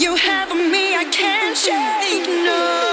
you have me, I can't shake. No.